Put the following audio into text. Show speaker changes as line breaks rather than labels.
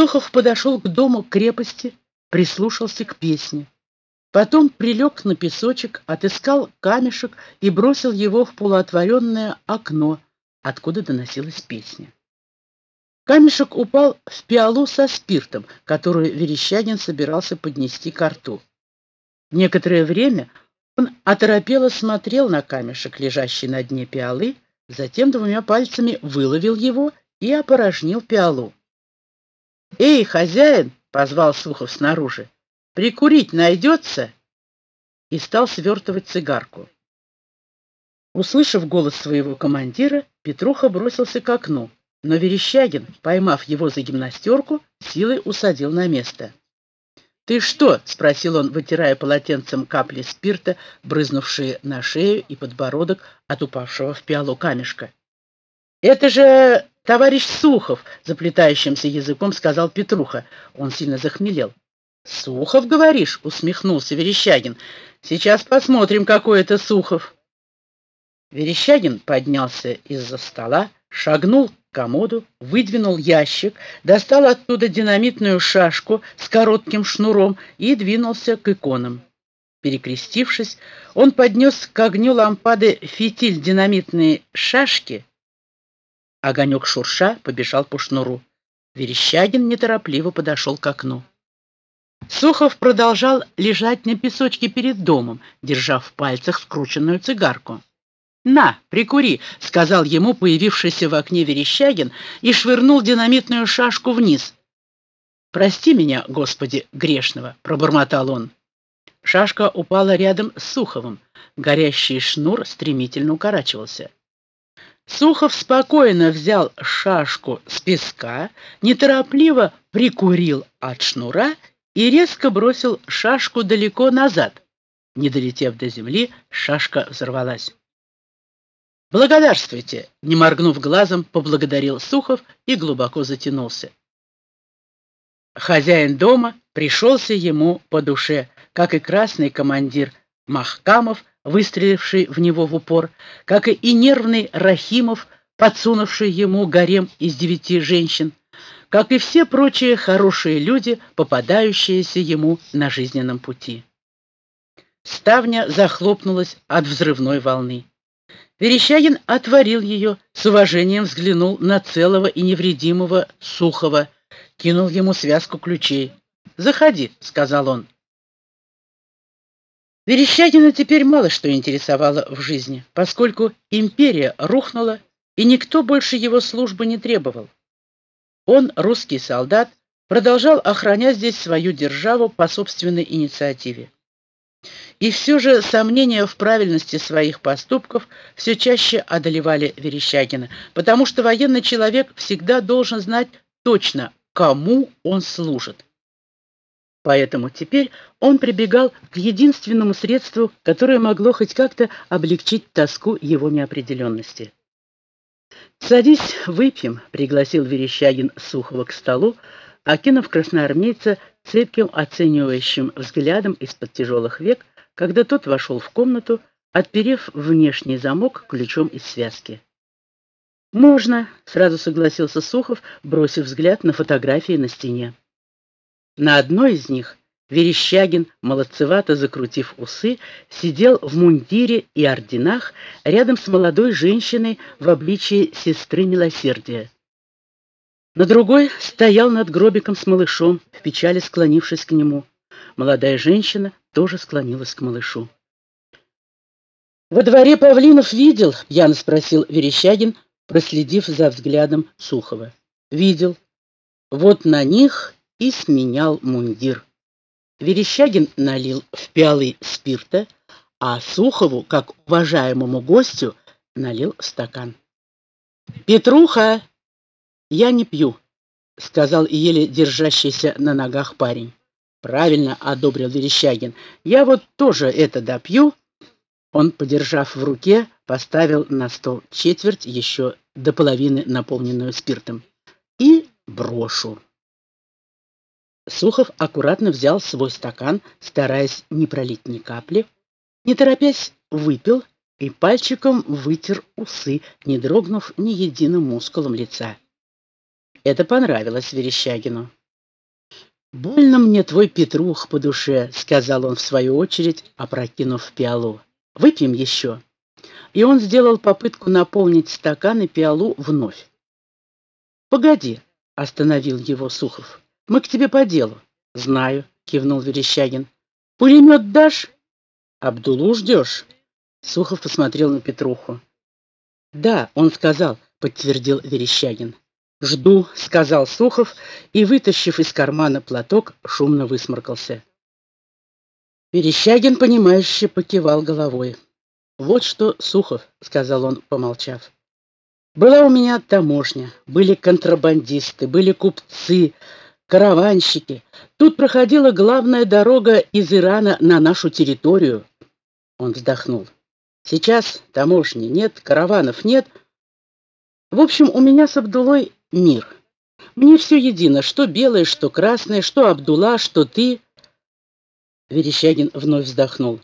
Сухов подошел к дому крепости, прислушался к песне. Потом прилег на песочек, отыскал камешек и бросил его в полуотворенное окно, откуда доносилась песня. Камешек упал в пиалу со спиртом, которую Верещагин собирался поднести к рту. Некоторое время он оторопело смотрел на камешек, лежащий на дне пиалы, затем двумя пальцами выловил его и опорожнил пиалу. «Эй, хозяин!» — позвал Сухов снаружи. «Прикурить найдется?» И стал свертывать цигарку. Услышав голос своего командира, Петруха бросился к окну, но Верещагин, поймав его за гимнастерку, силой усадил на место. «Ты что?» — спросил он, вытирая полотенцем капли спирта, брызнувшие на шею и подбородок от упавшего в пиалу камешка. «Это же товарищ Сухов!» — заплетающимся языком сказал Петруха. Он сильно захмелел. «Сухов, говоришь?» — усмехнулся Верещагин. «Сейчас посмотрим, какой это Сухов». Верещагин поднялся из-за стола, шагнул комоду, выдвинул ящик, достал оттуда динамитную шашку с коротким шнуром и двинулся к иконам. Перекрестившись, он поднес к огню лампады фитиль динамитной шашки. Огонек шурша побежал по шнуру. Верещагин неторопливо подошел к окну. Сухов продолжал лежать на песочке перед домом, держа в пальцах скрученную цигарку. «На, прикури», — сказал ему появившийся в окне Верещагин и швырнул динамитную шашку вниз. «Прости меня, Господи, грешного», — пробормотал он. Шашка упала рядом с Суховым. Горящий шнур стремительно укорачивался. Сухов спокойно взял шашку с песка, неторопливо прикурил от шнура и резко бросил шашку далеко назад. Не долетев до земли, шашка взорвалась. «Благодарствуйте!» — не моргнув глазом, поблагодарил Сухов и глубоко затянулся. Хозяин дома пришелся ему по душе, как и красный командир Махкамов, выстреливший в него в упор, как и нервный Рахимов, подсунувший ему гарем из девяти женщин, как и все прочие хорошие люди, попадающиеся ему на жизненном пути. Ставня захлопнулась от взрывной волны. Верещагин отворил ее, с уважением взглянул на целого и невредимого Сухова, кинул ему связку ключей. «Заходи», — сказал он. Верещагина теперь мало что интересовало в жизни, поскольку империя рухнула, и никто больше его службы не требовал. Он, русский солдат, продолжал охранять здесь свою державу по собственной инициативе. И все же сомнения в правильности своих поступков все чаще одолевали Верещагина, потому что военный человек всегда должен знать точно, кому он служит. Поэтому теперь он прибегал к единственному средству, которое могло хоть как-то облегчить тоску его неопределенности. «Садись, выпьем», — пригласил Верещагин Сухова к столу, окинув красноармейца цепким оценивающим взглядом из-под тяжелых век, когда тот вошел в комнату, отперев внешний замок ключом из связки. «Можно», — сразу согласился Сухов, бросив взгляд на фотографии на стене. На одной из них Верещагин, молодцевато закрутив усы, сидел в мундире и орденах рядом с молодой женщиной в обличии сестры милосердия. На другой стоял над гробиком с малышом, в печали склонившись к нему. Молодая женщина тоже склонилась к малышу. «Во дворе Павлинов видел?» — пьяно спросил Верещагин, проследив за взглядом Сухова. «Видел. Вот на них и сменял мундир». Верещагин налил в пиалы спирта, а Сухову, как уважаемому гостю, налил стакан. «Петруха!» «Я не пью», — сказал еле держащийся на ногах парень. «Правильно», — одобрил Верещагин. «Я вот тоже это допью». Он, подержав в руке, поставил на стол четверть, еще до половины наполненную спиртом. «И брошу». Сухов аккуратно взял свой стакан, стараясь не пролить ни капли, не торопясь выпил и пальчиком вытер усы, не дрогнув ни единым мускулом лица. Это понравилось Верещагину. «Больно мне твой Петрух по душе», — сказал он в свою очередь, опрокинув пиалу. «Выпьем еще». И он сделал попытку наполнить стакан и пиалу вновь. «Погоди», — остановил его Сухов. «Мы к тебе по делу». «Знаю», — кивнул Верещагин. «Пулемет дашь?» «Абдулу ждешь?» Сухов посмотрел на Петруху. «Да, он сказал», — подтвердил Верещагин. «Жду», — сказал Сухов и, вытащив из кармана платок, шумно высморкался. Верещагин, понимающе покивал головой. «Вот что, Сухов», — сказал он, помолчав. «Была у меня таможня, были контрабандисты, были купцы, караванщики. Тут проходила главная дорога из Ирана на нашу территорию». Он вздохнул. «Сейчас таможни нет, караванов нет. В общем, у меня с Абдулой мир. Мне все едино, что белое, что красное, что Абдула, что ты. Верещагин вновь вздохнул.